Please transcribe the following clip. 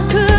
bergema